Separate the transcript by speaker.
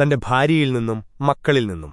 Speaker 1: തന്റെ ഭാര്യയിൽ നിന്നും മക്കളിൽ നിന്നും.